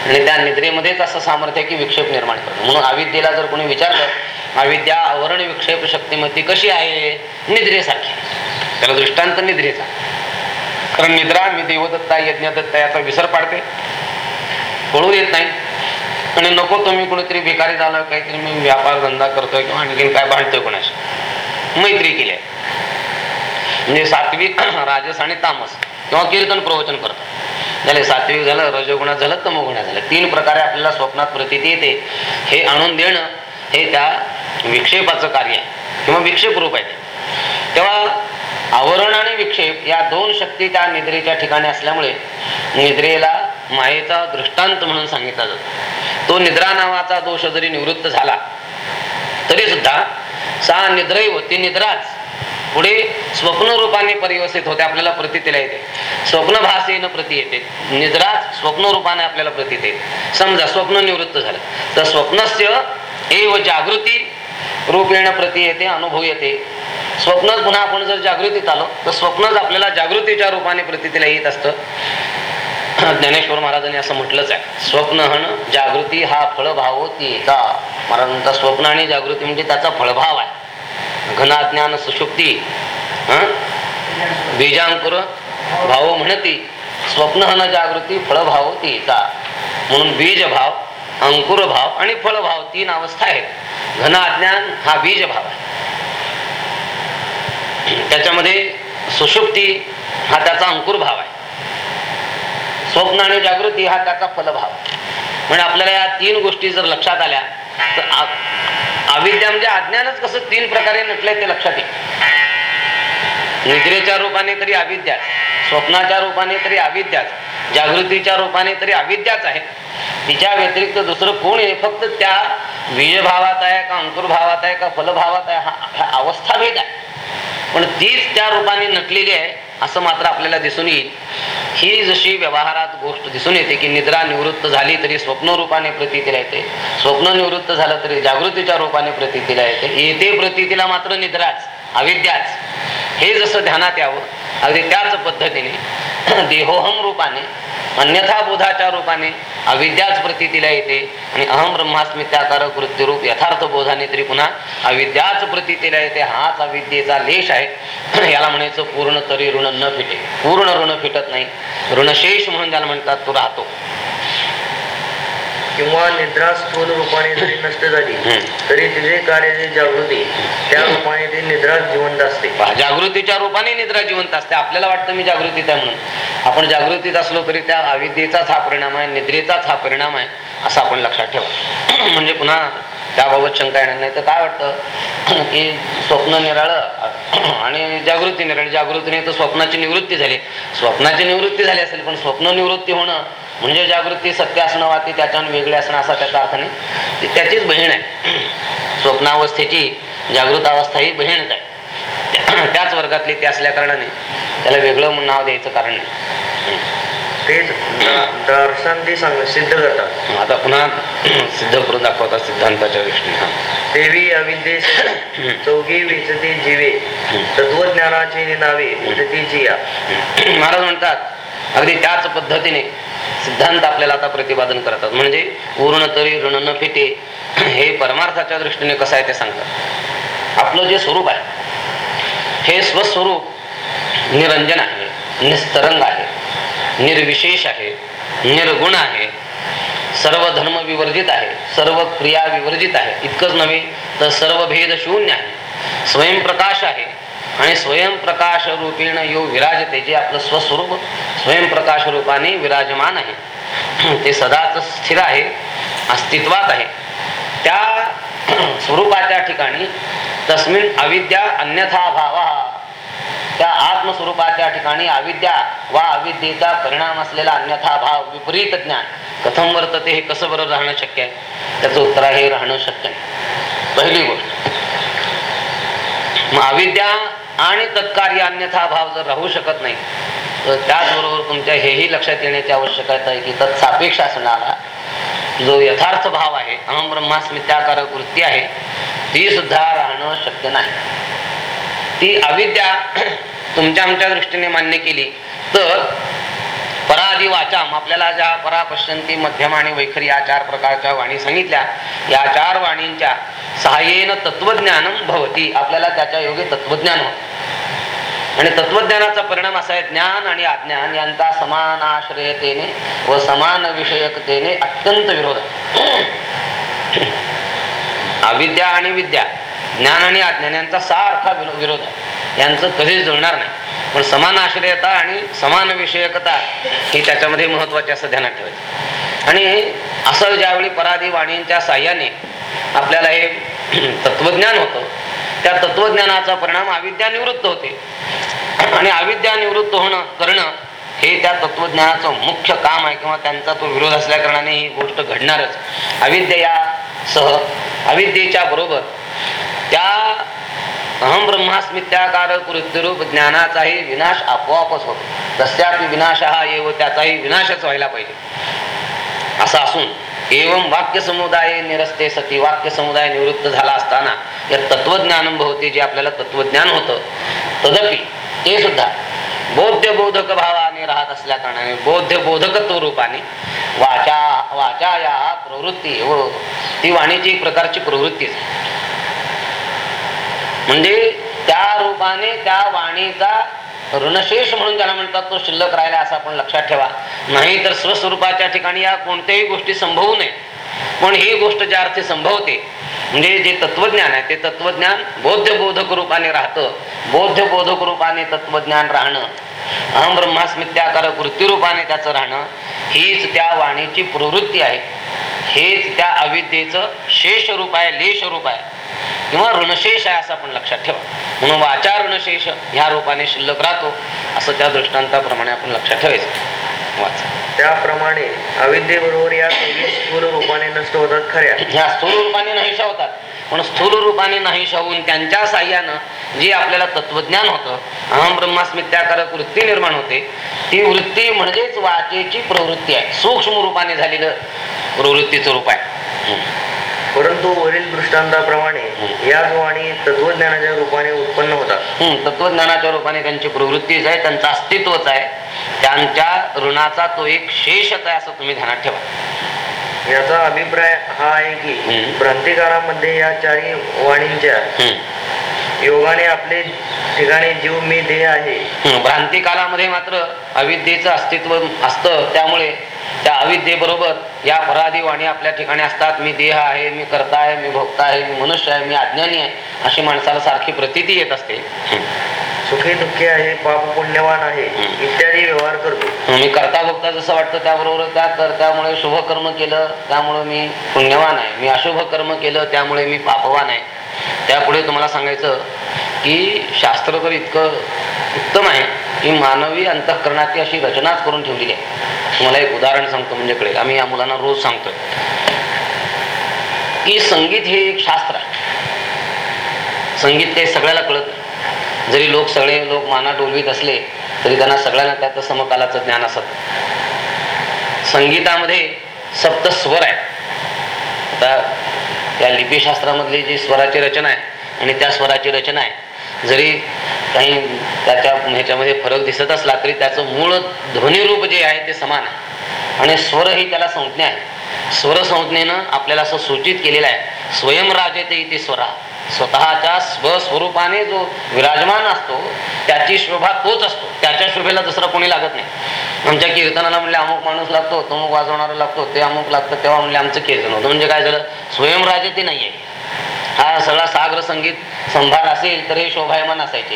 आणि त्या निद्रेमध्येच असं सामर्थ्य की विक्षेप निर्माण करतो. म्हणून अविद्येला जर कोणी विचारलं अविद्या आवरण विक्षेप शक्तिमती कशी आहे? निद्रेसारखी. त्याला दृष्टांत निद्रेचा. कारण निद्रा मी देवदत्ता यज्ञदत्ता याचा विसर पाडते. कळून येत नाही. आणि नको तुम्ही कुणीतरी भिकारी झालं काहीतरी मी व्यापार धंदा करतोय किंवा आणखीन काय भांडतोय कोणाशी. मैत्री केली आहे. म्हणजे सात्विक राजस आणि तामस किंवा कीर्तन प्रवचन करतो झाले सात्विक झालं रजोगुणात झालं तमोगुणात झालं. तीन प्रकारे आपल्याला स्वप्नात प्रतीती येते. हे आणून देणं हे त्या विक्षेपाचं कार्य आहे. किंवा विक्षेप रूप आहे तेव्हा आवरण आणि विक्षेप या दोन शक्ती त्या निद्रेच्या ठिकाणी असल्यामुळे निद्रेला मायेचा दृष्टांत म्हणून सांगितला जातो. तो निद्रा नावाचा दोष जरी निवृत्त झाला तरी सुद्धा सा निद्रैव ती निद्राच पुढे स्वप्न रूपाने परिवसित होते आपल्याला प्रतीला येते स्वप्न भासेन प्रती येते. निद्राच स्वप्न रूपाने आपल्याला प्रतीत येते समजा स्वप्न निवृत्त झालं. तर स्वप्नस्य एव जागृती रूपेण प्रती येते अनुभव येते. स्वप्न पुन्हा आपण जर जागृतीत आलो तर स्वप्नच आपल्याला जागृतीच्या रूपाने प्रतीला येत असतं. ज्ञानेश्वर महाराजांनी असं म्हटलंच आहे. स्वप्न हण जागृती हा फळभाव ती का महाराज म्हणतात स्वप्न आणि जागृती म्हणजे त्याचा फळभाव आहे. घनाज्ञान सुशुक्ती बीजांकुर भाव म्हणती स्वप्न जागृती फळभाव ती म्हणून बीज भाव अंकुर भाव आणि फळभाव तीन अवस्था आहेत. घन अज्ञान हा बीज भाव आहे. त्याच्यामध्ये सुषुप्ती हा त्याचा अंकुर भाव आहे. स्वप्न आणि जागृती हा त्याचा फलभाव म्हणजे आपल्याला या तीन गोष्टी जर लक्षात आल्या तर अविद्या म्हणजे अज्ञानच कसं तीन प्रकारे नटलंय ते लक्षात येईल. निद्रेच्या रूपाने तरी अविद्याच स्वप्नाच्या रूपाने तरी अविद्याच जागृतीच्या रूपाने तरी अविद्याच आहे. तिच्या व्यतिरिक्त दुसरं कोण आहे? फक्त त्या बीजभावात आहे का अंकुरभावात आहे का फलभावात आहे? हा अवस्था अवस्थाभेद आहे. पण तीच त्या रूपाने नटलेली आहे असं मात्र आपल्याला दिसून येईल. ही जशी व्यवहारात गोष्ट दिसून येते की निद्रा निवृत्त झाली तरी स्वप्न रूपाने प्रतीतीला येते. स्वप्न निवृत्त झालं तरी जागृतीच्या रूपाने प्रतीतीला येते. येते प्रतीतीला मात्र निद्राच. अविद्याच हे जसं ध्यानात यावं अगदी त्याच पद्धतीने देहोहम रूपाने अन्यथा बोधाच्या रूपाने अविद्याच प्रतीतीला येते आणि अहम ब्रह्मास्मित्याकारक वृत्तीरूप यथार्थ बोधाने तरी पुन्हा अविद्याच प्रतीतीला येते. हाच अविद्येचा लेश आहे. याला म्हणायचं पूर्ण तरी ऋण न फिटे. पूर्ण ऋण फिटत नाही. ऋणशेष म्हणून ज्याला म्हणतात तो राहतो. किंवा निद्रा स्थूल रूपाने जरी नष्ट झाली. तरी तिचे कार्य जे जागृती त्या रूपाने ती निद्रा जिवंत असते. जागृतीच्या रूपाने निद्रा जिवंत असते. आपल्याला वाटतं मी जागृतीत आहे म्हणून. आपण जागृतीत असलो तरी त्या अविद्येचाच हा परिणाम आहे निद्रेचाच हा परिणाम आहे असं आपण लक्षात ठेवा. म्हणजे पुन्हा त्याबाबत शंका येणार नाही. तर काय वाटतं? की स्वप्न निराळं आणि जागृती निराळी. जागृतीने तर स्वप्नाची निवृत्ती झाली. स्वप्नाची निवृत्ती झाली असेल पण स्वप्न निवृत्ती होणं म्हणजे जागृती सत्य असणं वाती त्याच्याहून वेगळे असणं असा त्याचा अर्थ नाही. ती त्याचीच बहीण आहे. स्वप्नावस्थेची जागृत अवस्था ही बहीणच आहे. त्याच वर्गातली ती असल्या कारणाने त्याला वेगळं नाव द्यायचं कारण नाही. तेच दा- दार्शनिक सांग सिद्ध करतात. आता पुन्हा सिद्ध करून दाखवतात सिद्धांताच्या दृष्टीने. देवी अविद्ये चौघी विचती जीवे. तत्वज्ञानाची नावे उठतीची या. महाराज म्हणतात अगदी त्याच पद्धतीने सिद्धांत आपल्याला आता प्रतिपादन करतात. म्हणजे पूर्ण तरी ऋण न फिटे हे परमार्थाच्या दृष्टीने कसं आहे ते सांगतात. आपलं जे स्वरूप आहे हे स्वस्वरूप निरंजन आहे निस्तरंग आहे निर्विशेष आहे निर्गुण आहे सर्व धर्म विवर्जित आहे सर्व क्रिया विवर्जित आहे. इतकंच नव्हे तर सर्व भेद शून्य आहे. स्वयंप्रकाश आहे आणि स्वयंप्रकाश रूपेण यो विराजते जे आपलं स्वस्वरूप स्वयंप्रकाश रूपाने विराजमान आहे. ते सदाच स्थिर आहे अस्तित्वात आहे. त्या स्वरूपाच्या ठिकाणी तस्मिन अविद्या अन्यथा भाव त्या आत्मस्वरूपाच्या ठिकाणी अविद्या वा अविद्येचा परिणाम असलेला अन्यथा भाव विपरीत ज्ञान. कथम वर्तते हे कसं बरं राहणं शक्य आहे? त्याचं उत्तर आहे हे राहणं शक्य नाही. पहिली गोष्ट. मग अविद्या आणि तत्कार्य अन्यथा भाव जर राहू शकत नाही तर त्याचबरोबर तुमच्या हेही लक्षात येण्याची आवश्यकता आहे की तत्सापेक्ष असणारा जो यथार्थ भाव आहे अहम ब्रह्मास्मित्याकारक वृत्ती आहे ती सुद्धा राहणं शक्य नाही. ती अविद्या तुमच्या आमच्या दृष्टीने मान्य केली तर परादी वाचाम आपल्याला ज्या परा मध्यम आणि वैखरी या चार प्रकारच्या वाणी सांगितल्या या चार वाणींच्या सहाय्येनं तत्वज्ञान भवती. आपल्याला त्याच्या योगे तत्वज्ञान होत. आणि तत्वज्ञानाचा परिणाम असा आहे ज्ञान आणि अज्ञान यांचा समान आश्रयतेने व समान विषयकतेने अत्यंत विरोध अविद्या आणि विद्या ज्ञान आणि अज्ञान यांचा सारखा विरोध आहे. यांचं कधीच जुळणार नाही. पण समान आश्रयता आणि समान विषयकता ही त्याच्यामध्ये महत्वाची असं ध्यानात ठेवायचं. आणि असं ज्यावेळी पराधी वाणींच्या साह्याने आपल्याला हे तत्वज्ञान होतं त्या तत्वज्ञानाचा परिणाम अविद्या निवृत्त होते. आणि अविद्या निवृत्त होणं करणं हे त्या तत्वज्ञानाचं मुख्य काम आहे किंवा त्यांचा तो विरोध असल्या कारणाने ही गोष्ट घडणारच. अविद्या सह अविद्येच्या बरोबर त्या अहम ब्रह्मास्मित्याकार कृत्यरूप ज्ञानाचाही विनाश आपोआपच होतो. तस्यापि विनाश हा येव त्याचाही विनाशच व्हायला पाहिजे. असं असून एवं वाक्य समुदाय निरस्ते सती वाक्य समुदाय निवृत्त झाला असताना या तत्वज्ञान भवते जे आपल्याला तत्वज्ञान होतं तदपि ते सुद्धा बोध्य बोधक भावाने राहत असल्या कारणाने बोध्य बोधकत्व रूपाने वाचा वाचा या प्रवृत्ती व ती वाणीची एक प्रकारची प्रवृत्तीच म्हणजे त्या रूपाने त्या वाणीचा ऋणशेष म्हणून ज्याला म्हणतात तो शिल्लक राहिला असं आपण लक्षात ठेवा. नाही तर स्वस्वरूपाच्या ठिकाणी या कोणत्याही गोष्टी संभवू नये. पण ही गोष्ट ज्या अर्थी संभवते म्हणजे जे तत्वज्ञान आहे ते तत्वज्ञान बौद्ध बोधक रूपाने राहतं. बौद्ध बोधक रूपाने तत्वज्ञान राहणं अहम ब्रह्मास्मित्याकार वृत्ती रूपाने त्याचं राहणं हीच त्या वाणीची प्रवृत्ती आहे. हेच त्या अविद्येचं शेष रूप आहे लेश रूप आहे. किंवा ऋणशेष आहे असं आपण लक्षात ठेवा. म्हणून वाचा ऋणशेष ह्या रूपाने शिल्लक राहतो असं त्या दृष्टांताप्रमाणे आपण लक्षात ठेवायचं. वाचा. त्याप्रमाणे अविद्येबरोबर या स्थूल रूपाने नष्ट होतात खऱ्या. ह्या स्थूल रूपाने नाहीशा होतात पण स्थूल रूपाने नाहीशा होऊन त्यांच्या साह्यानं जे आपल्याला तत्वज्ञान होतं अहम ब्रह्मास्मित्याकारक वृत्ती निर्माण होते ती वृत्ती म्हणजेच वाचेची प्रवृत्ती आहे. सूक्ष्म रूपाने झालेलं प्रवृत्तीचं रूप आहे. परंतु वरील दृष्टांताप्रमाणे याच वाणी तत्वज्ञानाच्या रूपाने उत्पन्न होतात तत्वज्ञानाच्या रूपाने त्यांची प्रवृत्तीच आहे त्यांचं अस्तित्वच आहे त्यांच्या ऋणाचा तो एक शेषच आहे असं तुम्ही ध्यानात ठेवा याचा अभिप्राय हा आहे की हम्म. भ्रांतिकाळामध्ये या चारी वाणींच्या. योगाने आपले ठिकाणी जीव मी देह आहे हं, भ्रांती कालामध्ये मात्र अविद्येचं अस्तित्व असतं त्यामुळे त्या अविद्येबरोबर या अपराधी वाणी आपल्या ठिकाणी असतात. मी देह आहे मी करता आहे मी भोगता आहे मी मनुष्य आहे मी अज्ञानी आहे अशी माणसाला सारखी प्रतीती येत असते. सुखी दुःखी आहे पाप पुण्यवान आहे. इत्यादी व्यवहार करतो. मी करता भोगता जसं वाटतं त्याबरोबर त्या कर्त्यामुळे शुभ कर्म केलं त्यामुळे मी पुण्यवान आहे. मी अशुभ कर्म केलं त्यामुळे मी पापवान आहे. त्यापुढे तुम्हाला सांगायचं की शास्त्र तर इतकं उत्तम आहे. ही मानवी अंतःकरणाची अशी रचनाच करून ठेवलेली आहे. तुम्हाला एक उदाहरण सांगतो म्हणजे कळेल. आम्ही या मुलांना रोज सांगतोय. की संगीत हे एक शास्त्र आहे. संगीत ते सगळ्याला कळत नाही. जरी लोक सगळे लोक माना डोलवीत असले तरी त्यांना सगळ्यांना त्याचं समकालाचं ज्ञान असत संगीतामध्ये सप्त स्वर आहे आता त्या लिपीशास्त्रामधली जी स्वराची रचना आहे आणि त्या स्वराची रचना आहे जरी काही त्याच्या ह्याच्यामध्ये फरक दिसत असला तरी त्याचं मूळ ध्वनिरूप जे आहे ते समान आहे. आणि स्वर ही त्याला संज्ञा आहे. स्वर संज्ञेनं आपल्याला असं सूचित केलेलं आहे. स्वयंराजेते इथे स्वरा. स्वतःच्या स्वस्वरूपाने जो विराजमान असतो त्याची शोभा तोच असतो. त्याच्या शोभेला दुसरा कोणी लागत नाही. आमच्या कीर्तनाला म्हणले अमुक माणूस लागतो तमुक वाजवणारा लागतो ते अमुक लागतं तेव्हा म्हणले आमचं कीर्तन होतं. म्हणजे काय झालं? स्वयंराजे ते आहे हा सगळा सागर संगीत संभार असेल तर हे शोभायमान असायचे.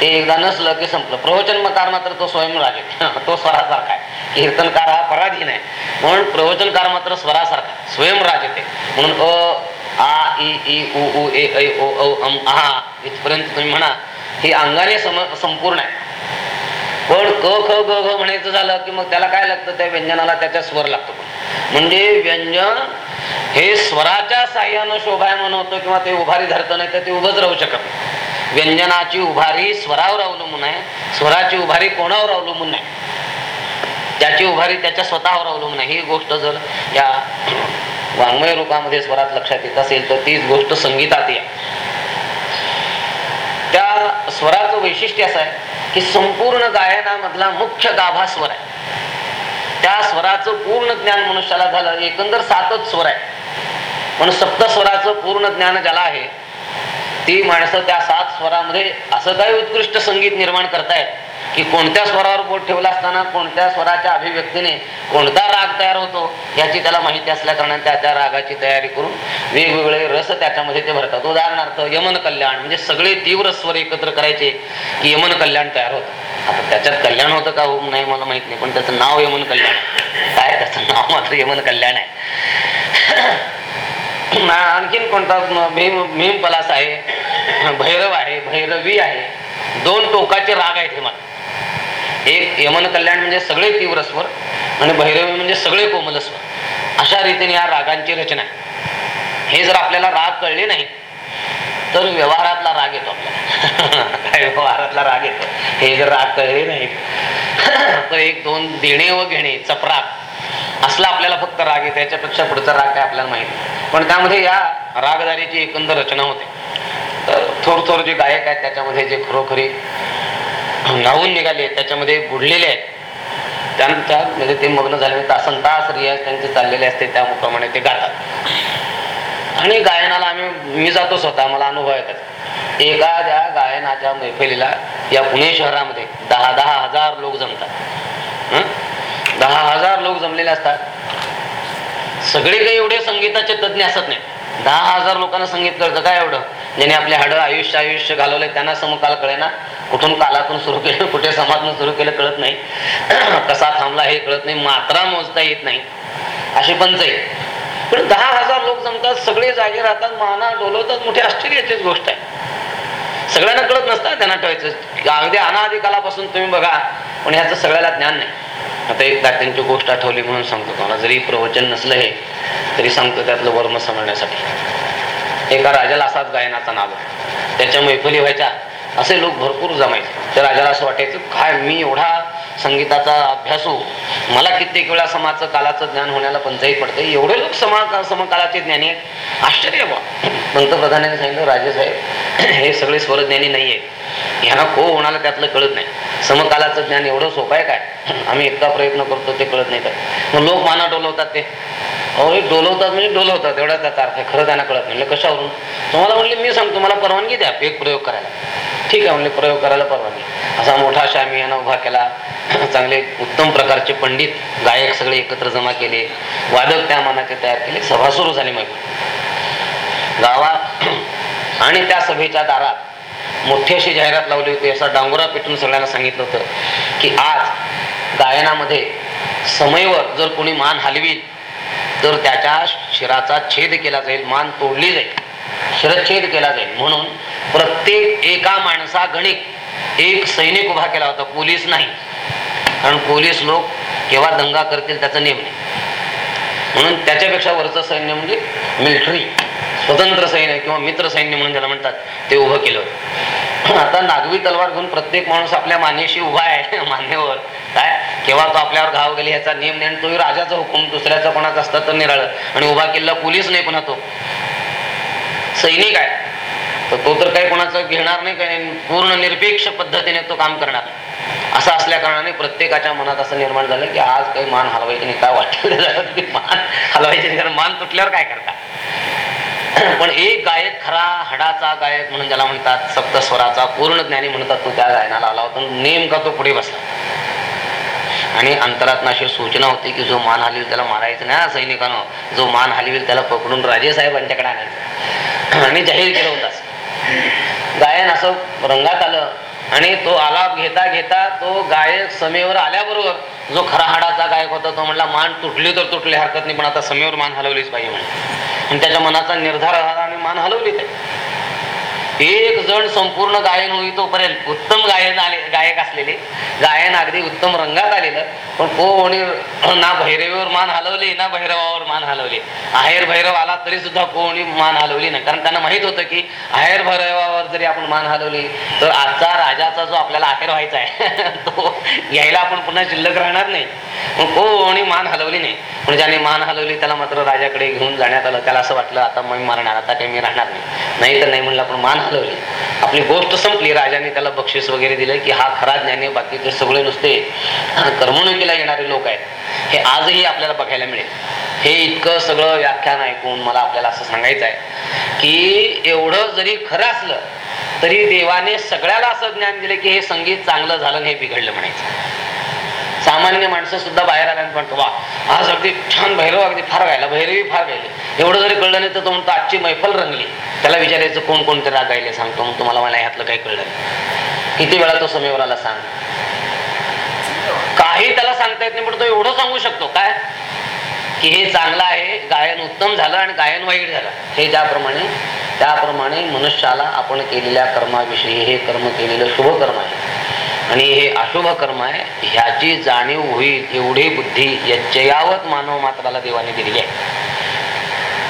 ते एकदा नसलं की संपलं. प्रवचनकार मात्र तो स्वयंराजे. तो स्वरासारखा आहे. कीर्तनकार हा पराधीन आहे. म्हणून प्रवचनकार मात्र स्वरासारखा स्वयंराजे ते. म्हणून अ आ इ ई उ उ ए ऐ ओ औ अम आहा इथपर्यंत तुम्ही म्हणा ही अंगाने सम संपूर्ण आहे. पण क ख ग घ म्हणायचं झालं की मग त्याला काय लागतं? त्या व्यंजनाला त्याच्या स्वर लागतो. पण म्हणजे व्यंजन हे स्वराच्या साह्यानं शोभायमान होतं किंवा ते उभारी धरतं नाही तर ते उभंच राहू शकत व्यंजनाची उभारी स्वरावर अवलंबून आहे. स्वराची उभारी कोणावर अवलंबून नाही. त्याची उभारी त्याच्या स्वतःवर अवलंबून आहे. ही गोष्ट जर या वाङ्मय रूपामध्ये स्वरात लक्षात येत असेल तर तीच गोष्ट संगीतात या. त्या स्वराचं वैशिष्ट्य असं आहे. की संपूर्ण गायनामधला मुख्य गाभा स्वर आहे. त्या स्वराचं पूर्ण ज्ञान मनुष्याला झालं एकंदर सातच स्वर आहे. म्हणून सप्तस्वराचं पूर्ण ज्ञान ज्याला आहे ती माणसं त्या सात स्वरामध्ये असं काही उत्कृष्ट संगीत निर्माण करतायत की कोणत्या स्वरावर बोट ठेवला असताना कोणत्या स्वराच्या अभिव्यक्तीने कोणता राग तयार होतो याची त्याला माहिती असल्या कारणाने त्या त्या रागाची तयारी करून वेगवेगळे रस त्याच्यामध्ये ते भरतात. उदाहरणार्थ यमन कल्याण म्हणजे सगळे तीव्र स्वर एकत्र करायचे की यमन कल्याण तयार होतं. आता त्याच्यात कल्याण होतं का हो? नाही मला माहीत नाही पण त्याचं नाव यमन कल्याण आहे. काय त्याचं नाव? मात्र यमन कल्याण आहे. ना आणखीन कोणता भीम भीम पलास आहे भैरव आहे भैरवी आहे दोन टोकाचे राग आहेत हे मला एक यमन कल्याण म्हणजे सगळे तीव्र स्वर आणि भैरवी म्हणजे सगळे कोमल स्वर. अशा रीतीने या रागांची रचना आहे. हे जर आपल्याला राग कळले नाही तर व्यवहारातला राग येतो आपल्याला. काय व्यवहारातला राग येतो? हे जर राग कळले नाहीत तर एक दोन देणे व घेणे चपराक असला आपल्याला फक्त राग येतो. याच्यापेक्षा पुढचा राग काय आपल्याला माहीत पण त्यामध्ये या रागदारीची एकंदर रचना होते. तर थोर थोर जे गायक आहेत त्याच्यामध्ये जे खरोखरी न्हावून निघाले त्याच्यामध्ये बुडलेले आहेत. त्यांच्या म्हणजे ते मग्न झाले तासन तास रियाज त्यांचे चाललेले असते त्याप्रमाणे ते गातात. आणि गायनाला आम्ही मी जातो स्वतः मला अनुभव येतात. एखाद्या गायनाच्या मैफिलीला या पुणे शहरामध्ये दहा दहा हजार लोक जमतात. दहा हजार लोक जमलेले असतात. सगळे काही एवढे संगीताचे तज्ज्ञ असत नाही दहा हजार लोकांना संगीत कळतं काय एवढं? ज्याने आपले हाडं आयुष्य आयुष्य घालवलंय त्यांना समकाल कळेना. कुठून कालातून सुरू केलं कुठे समाजून सुरू केलं कळत नाही. कसा थांबला हे कळत नाही मात्रा मोजता येत नाही. अशी पंच आहे पण दहा हजार लोक जमतात सगळे जागे राहतात माना डोलवतात मोठी आश्चर्याचीच गोष्ट आहे. सगळ्यांना कळत नसतात त्यांना ठेवायचं अगदी अनादी कालापासून तुम्ही बघा पण ह्याचं सगळ्याला ज्ञान नाही. आता एक त्यांची गोष्ट आठवली म्हणून सांगतो तुम्हाला. जरी प्रवचन नसलं हे तरी सांगतो त्यातलं वर्म समजण्यासाठी. एका राजाला असाच गायनाचा नाद होता. त्याच्या मैफली व्हायच्या असे लोक भरपूर जमायचे. त्या राजाला असं वाटायचं काय मी एवढा संगीताचा अभ्यास हो मला कित्येक वेळा समाजचं कालाचं ज्ञान होण्याला पंचायत पडते एवढे लोक समा समकालाचे ज्ञानी आहेत. आश्चर्य बा पंतप्रधानांनी सांगितलं राजेसाहेब हे सगळे स्वरज्ञानी नाही आहेत ह्यांना को होणाला त्यातलं कळत नाही. समकालाचं ज्ञान एवढं सोपं आहे काय? आम्ही इतका प्रयत्न करतो ते कळत नाही तर. मग लोक माना डोलवतात ते. अहो डोलवतात म्हणजे डोलवतात. एवढा त्याचा अर्थ आहे. खरं त्यांना कळत नाही. म्हणलं कशावरून? तुम्हाला म्हणले मी सांगतो मला परवानगी द्या एक प्रयोग करायला. ठीक आहे म्हणले प्रयोग करायला परवानगी. असा मोठा शामी यानं उभा केला. चांगले उत्तम प्रकारचे पंडित गायक सगळे एकत्र जमा केले. वादक त्या मानाचे तयार केले. सभा सुरू झाली मग. गावात आणि त्या सभेच्या दारात मोठी अशी जाहिरात लावली होती. असा डांगोरा पेटून सगळ्यांना सांगितलं होतं की आज गायनामध्ये समयवर जर कोणी मान हलवीत तर त्याच्या शिराचा छेद केला जाईल मान तोडली जाईल. शिरच्छेद केला जाईल. म्हणून प्रत्येक एका माणसा गणित एक सैनिक उभा केला होता पोलीस नाही. कारण पोलीस लोक केव्हा दंगा करतील त्याचा नियम नाही. म्हणून त्याच्यापेक्षा वरचं सैन्य म्हणजे मिलिटरी स्वतंत्र सैन्य किंवा मित्र सैन्य म्हणून ज्याला म्हणतात ते उभं केलं होतं. आता नागवी तलवार घेऊन प्रत्येक माणूस आपल्या मानेशी उभा आहे मान्यवर. काय? केव्हा तो आपल्यावर घाव गेले याचा नियम नाही तो राजाचा हुकूम दुसऱ्याचा कोणाचा असतात तर निराळ. आणि उभा केलेला पोलीस नाही पुन्हा तो सैनिक आहे. तर तो तर काही कोणाचं घेणार नाही काही पूर्ण निरपेक्ष पद्धतीने तो काम करणार. असं असल्या कारणाने प्रत्येकाच्या मनात असं निर्माण झालं की आज काही मान हलवायची नाही. काय वाटलं मान हलवायची नाही. कारण मान तुटल्यावर काय करता? पण एक गायक खरा हडाचा गायक म्हणून ज्याला म्हणतात सप्तस्वराचा पूर्ण ज्ञानी म्हणतात तो त्या गायनाला आला होता. नेमका तो पुढे बसला. आणि अंतरात अशी सूचना होती की जो मान हलवेल त्याला मारायचं नाही. सैनिकानं जो मान हलवेल त्याला पकडून राजे साहेबांच्याकडे आणायचं. आणि जाहीर केलं होतं. गायन असं रंगात आलं आणि तो आलाप घेता घेता तो गायक समेवर आल्याबरोबर जो खरा हाडाचा गायक होता तो म्हणला मान तुटली तर तुटली हरकत नाही पण आता समेवर मान हलवलीच पाहिजे म्हणे आणि त्याच्या मनाचा निर्धार झाला आणि मान हलवली ते. एक जण संपूर्ण गायन होई तोपर्यंत उत्तम गायन आले गायक असलेले. गायन अगदी उत्तम रंगात आलेलं. पण कोणी ना भैरवीवर मान हलवली ना भैरवावर मान हलवली. आहेर भैरव आला तरी सुद्धा कोणी मान हलवली नाही. कारण त्यांना माहीत होतं की आहेर भरवावर जरी आपण मान हलवली तर आजचा राजाचा जो आपल्याला आहेर व्हायचा आहे तो घ्यायला आपण पुन्हा शिल्लक राहणार नाही. मग कोणी मान हलवली नाही. पण ज्याने मान हलवली त्याला मात्र राजाकडे घेऊन जाण्यात आलं. त्याला असं वाटलं आता मी मारणार आता काही मी राहणार नाही. नाही तर नाही म्हणलं आपण मान हलवली. आपली गोष्ट संपली. राजाने त्याला बक्षीस वगैरे दिलं की हा खरा ज्ञानी बाकीचे सगळे नुसते करमणुकीला येणारे लोक आहेत. हे आजही आपल्याला बघायला मिळेल. हे इतकं सगळं व्याख्यान ऐकून मला आपल्याला असं सांगायचं आहे की एवढं जरी खरं असलं तरी देवाने सगळ्याला असं ज्ञान दिलं की हे संगीत चांगलं झालं आणि हे बिघडलं म्हणायचं. सामान्य माणसं सुद्धा बाहेर आल्यानं म्हणतो वा आज अगदी छान भैरव अगदी फार गायला भैरवी फार गायले. एवढं जरी कळलं नाही तर तो म्हणतो आजची मैफल रंगली. त्याला विचारायचं कोण कोणते राग गायले? सांगतो. मग तुम्हाला मला ह्यातलं काही कळलं नाही. किती वेळा तो समेवराला सांग काही त्याला सांगता येत नाही पण तो एवढं सांगू शकतो. काय? की हे चांगलं आहे गायन उत्तम झालं आणि गायन वाईट झालं. हे ज्याप्रमाणे त्याप्रमाणे मनुष्याला आपण केलेल्या कर्माविषयी हे कर्म केलेलं शुभ कर्म आहे. आणि हे अशुभ कर्म आहे ह्याची जाणीव होईल एवढी बुद्धी यज्जयावत मानव मात्राला देवाने दिली आहे.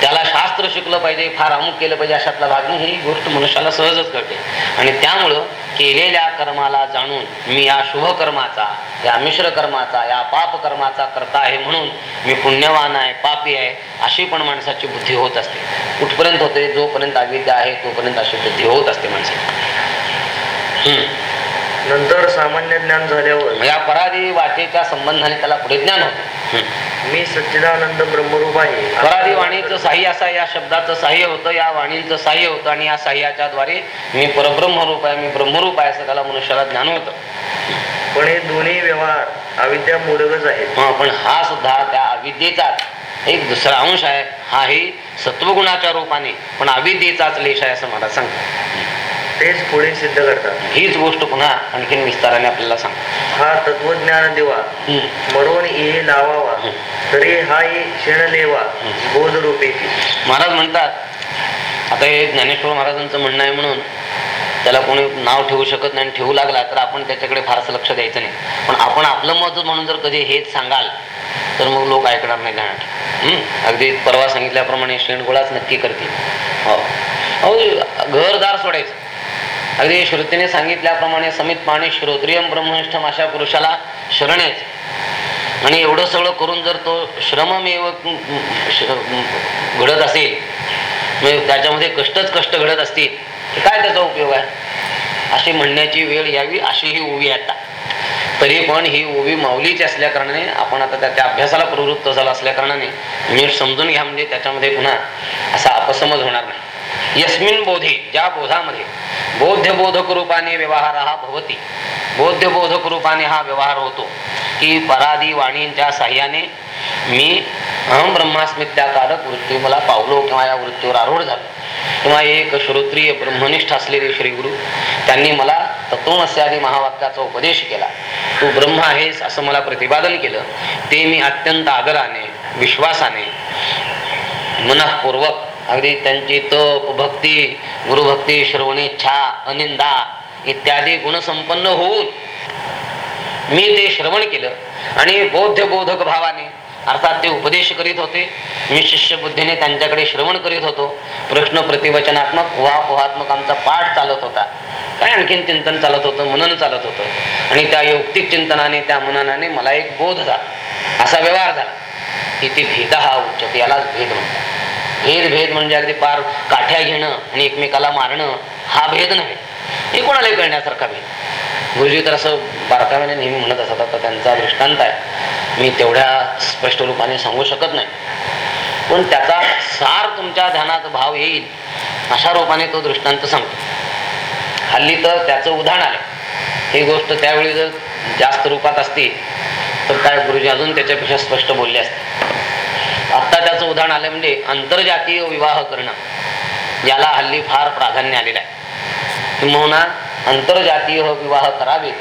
त्याला शास्त्र शिकलं पाहिजे फार अमुक केलं पाहिजे अशातला भाग नाही. ही गोष्ट मनुष्याला सहजच कळते. आणि त्यामुळं केलेल्या कर्माला जाणून मी या शुभ कर्माचा या मिश्र कर्माचा या पाप कर्माचा करता आहे म्हणून मी पुण्यवान आहे पापी आहे अशी पण माणसाची बुद्धी होत असते. कुठपर्यंत होते जोपर्यंत अविद्या आहे तोपर्यंत अशी बुद्धी होत असते माणसाची. हम्म. नंतर सामान्य ज्ञान झाल्यावर या पराधी वाटेच्या संबंधाने त्याला पुढे ज्ञान होते. मी सच्चिदानंद ब्रह्मरूप आहे. पराधी वाणीचं साह्य असं या शब्दाचं साह्य होतं या वाणीचं साह्य होतं आणि या साह्याच्या द्वारे मी परब्रह्मरूप आहे मी ब्रह्मरूप आहे असं त्याला मनुष्याला ज्ञान होतं. पण हे दोन्ही व्यवहार अविद्या मूलकच आहेत. हा, पण हा सुद्धा त्या अविद्येचा एक दुसरा अंश आहे. हाही सत्वगुणाच्या रूपाने पण अविद्येचाच लेश आहे असं मला सांग तेच पुढे सिद्ध करतात. हीच गोष्ट पुन्हा आणखीन विस्ताराने आपल्याला सांग हा तत्वज्ञान देवा. मरोन ये लावावा. तरी हा ये क्षण लेवा. बोध रूपेची महाराज म्हणतात आता हे ज्ञानेश्वर महाराजांचं म्हणणं आहे म्हणून त्याला कोणी नाव ठेवू शकत नाही आणि ठेवू लागला तर आपण त्याच्याकडे फारसं लक्ष द्यायचं नाही. पण आपण आपलं मत म्हणून जर कधी हेच सांगाल तर मग लोक ऐकणार नाही जाणार? अगदी परवा सांगितल्याप्रमाणे शेणगोळाच नक्की करतील. हो. अहो घरदार सोडायचं. अगदी श्रुतीने सांगितल्याप्रमाणे समित पाणी श्रोत्रियम ब्रह्मनिष्ठम अशा पुरुषाला शरणायचं आणि एवढं सगळं करून जर तो श्रममेव घडत असेल म्हणजे त्याच्यामध्ये कष्टच कष्ट घडत असतील तर काय त्याचा उपयोग आहे? अशी म्हणण्याची वेळ यावी अशी ही ओवी आता. तरी पण ही ओवी माऊलीची असल्या कारणाने आपण आता त्या- त्या अभ्यासाला प्रवृत्त झाला असल्या कारणाने नीट समजून घ्या म्हणजे त्याच्यामध्ये पुन्हा असा अपसमज होणार नाही. यस्मिन बोधे ज्या बोधामध्ये बोध्य बोधक रूपाने व्यवहार हा भवती बोध्य बोधक रूपाने हा व्यवहार होतो की परादी वाणींच्या साह्याने मी अहम ब्रह्मास्मित्याकारक वृत्ती मला पावलो किंवा या वृत्तीवर आरूढ झालो. किंवा एक श्रोत्रिय ब्रह्मनिष्ठ असलेले श्री गुरु त्यांनी मला तत्वमस्यादी महावाक्याचा उपदेश केला. तू ब्रह्म आहेस असं मला प्रतिपादन केलं. ते मी अत्यंत आदराने विश्वासाने मनःपूर्वक अगदी त्यांची तप भक्ती गुरुभक्ती श्रवणेच्छा अनिंदा इत्यादी गुणसंपन्न होऊन मी ते श्रवण केलं आणि बौद्ध बोधक भावाने अर्थात ते उपदेश करीत होते. मी शिष्य बुद्धीने त्यांच्याकडे श्रवण करीत होतो. प्रश्न प्रतिवचनात्मक उहापोहात्मक आमचा पाठ चालत होता. काय आणखीन चिंतन चालत होतं? मनन चालत होतं. आणि त्या यौक्तिक चिंतनाने त्या मननाने मला एक बोध झाला. असा व्यवहार झाला. इथे भेद हा उच्चते यालाच भेद म्हणतात. भेद भेद म्हणजे अगदी पार काठ्या घेणं आणि एकमेकाला मारणं हा भेद नव्हे. हे कोणालाही कळण्यासारखा भेद? गुरुजी तर असं बारकाव्याने नेहमी म्हणत असतात आता त्यांचा दृष्टांत आहे. मी तेवढ्या स्पष्ट रूपाने सांगू शकत नाही. पण त्याचा सार तुमच्या ध्यानात भाव येईल अशा रूपाने तो दृष्टांत सांगतो. हल्ली तर त्याचं उदाहरण आलं ही गोष्ट त्यावेळी जर जास्त रूपात असती तर काय गुरुजी अजून त्याच्यापेक्षा स्पष्ट बोलले असते? आत्ता त्याचं उदाहरण आलं म्हणजे आंतरजातीय विवाह करणं. याला हल्ली फार प्राधान्य आलेलं आहे. किंवा आंतरजातीय विवाह करावेत.